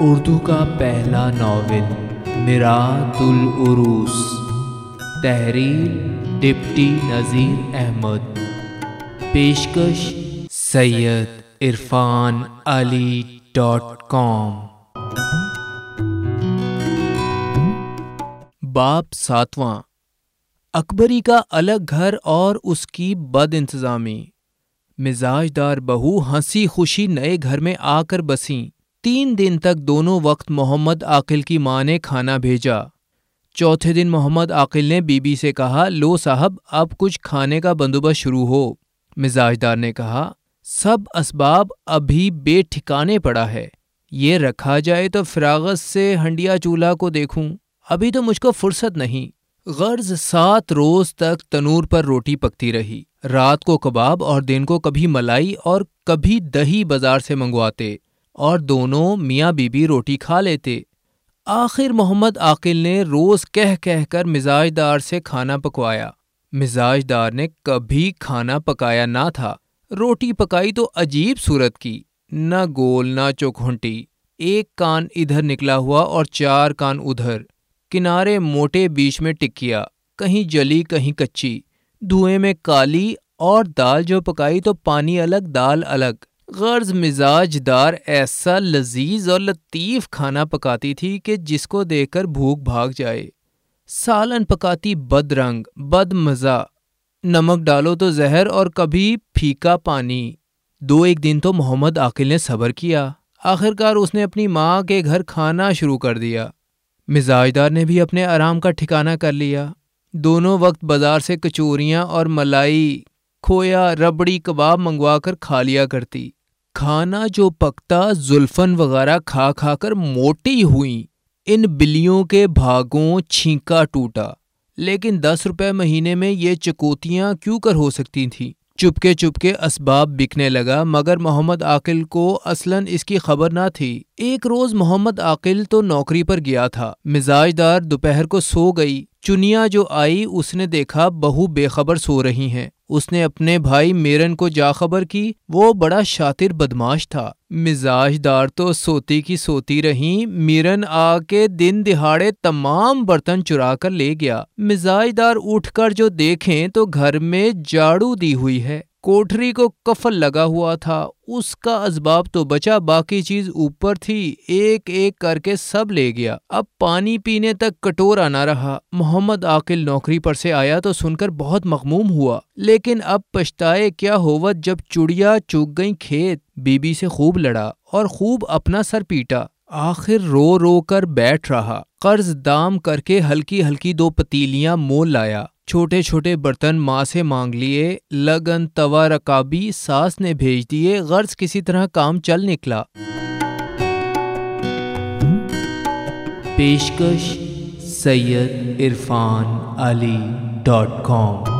اردو کا پہلا ناول میرات العروس تحریر، ڈپٹی نذیر احمد۔ پیشکش، سید عرفان علی ڈاٹ کام۔ باپ ساتواں۔ اکبری کا الگ گھر اور اس کی بد انتظامی۔ مزاج دار بہو ہنسی خوشی نئے گھر میں آ کر بسیں۔ تین دن تک دونوں وقت محمد عاقل کی ماں نے کھانا بھیجا۔ چوتھے دن محمد عاقل نے بی بی سے کہا، لو صاحب، اب کچھ کھانے کا بندوبست شروع ہو۔ مزاج دار نے کہا، سب اسباب ابھی بے ٹھکانے پڑا ہے۔ یہ رکھا جائے تو فراغت سے ہنڈیا چولہا کو دیکھوں۔ ابھی تو مجھ کو فرصت نہیں۔ غرض سات روز تک تنور پر روٹی پکتی رہی۔ رات کو کباب اور دن کو کبھی ملائی اور کبھی دہی بازار سے منگواتے۔ اور دونوں میاں بی بی روٹی کھا لیتے۔ آخر محمد عاقل نے روز کہہ کہہ کر مزاج دار سے کھانا پکوایا۔ مزاج دار نے کبھی کھانا پکایا نہ تھا۔ روٹی پکائی تو عجیب صورت کی۔ نہ گول، نہ چوکھنٹی ایک کان ادھر نکلا ہوا اور چار کان ادھر۔ کنارے موٹے بیچ میں ٹکیا۔ کہیں جلی، کہیں کچی۔ دھوئیں میں کالی اور دال جو پکائی تو پانی الگ، دال الگ۔ غرض مزاج دار ایسا لذیذ اور لطیف کھانا پکاتی تھی کہ جس کو دیکھ کر بھوک بھاگ جائے۔ سالن پکاتی بد رنگ، بد مزہ۔ نمک ڈالو تو زہر اور کبھی پھیکا پانی۔ دو ایک دن تو محمد عاقل نے صبر کیا۔ آخرکار اس نے اپنی ماں کے گھر کھانا شروع کر دیا۔ مزاج دار نے بھی اپنے آرام کا ٹھکانہ کر لیا۔ دونوں وقت بازار سے کچوریاں اور ملائی، کھویا، ربڑی، کباب منگوا کر کھا لیا کرتی۔ کھانا جو پکتا، زلفن وغیرہ کھا کھا کر موٹی ہوئیں ان بلیوں کے بھاگوں چھینکا ٹوٹا۔ لیکن دس روپے مہینے میں یہ چکوتیاں کیوں کر ہو سکتی تھیں؟ چپکے چپکے اسباب بکنے لگا، مگر محمد عاقل کو اصلاً اس کی خبر نہ تھی۔ ایک روز محمد عاقل تو نوکری پر گیا تھا۔ مزاج دار دوپہر کو سو گئی۔ چنیا جو آئی، اس نے دیکھا بہو بے خبر سو رہی ہیں۔ اس نے اپنے بھائی میرن کو جا خبر کی، وہ بڑا شاطر بدماش تھا۔ مزاج دار تو سوتی کی سوتی رہیں میرن آ کے دن دہاڑے تمام برتن چرا کر لے گیا۔ مزاج دار اٹھ کر جو دیکھیں تو گھر میں جاڑو دی ہوئی ہے۔ کوٹری کو کفل لگا ہوا تھا، اس کا اسباب تو بچا، باقی چیز اوپر تھی، ایک ایک کر کے سب لے گیا۔ اب پانی پینے تک کٹورا نہ رہا۔ محمد عاقل نوکری پر سے آیا تو سن کر بہت مغموم ہوا۔ لیکن اب پچھتائے کیا ہوت جب چڑیا چوک گئی کھیت، بی بی سے خوب لڑا اور خوب اپنا سر پیٹا۔ آخر رو رو کر بیٹھ رہا۔ قرض دام کر کے ہلکی ہلکی دو پتیلیاں مول لایا۔ چھوٹے چھوٹے برتن ماں سے مانگ لیے، لگن، توا، رکابی، ساس نے بھیج دیے، غرض کسی طرح کام چل نکلا۔ پیشکش سید عرفان علی ڈاٹ کام۔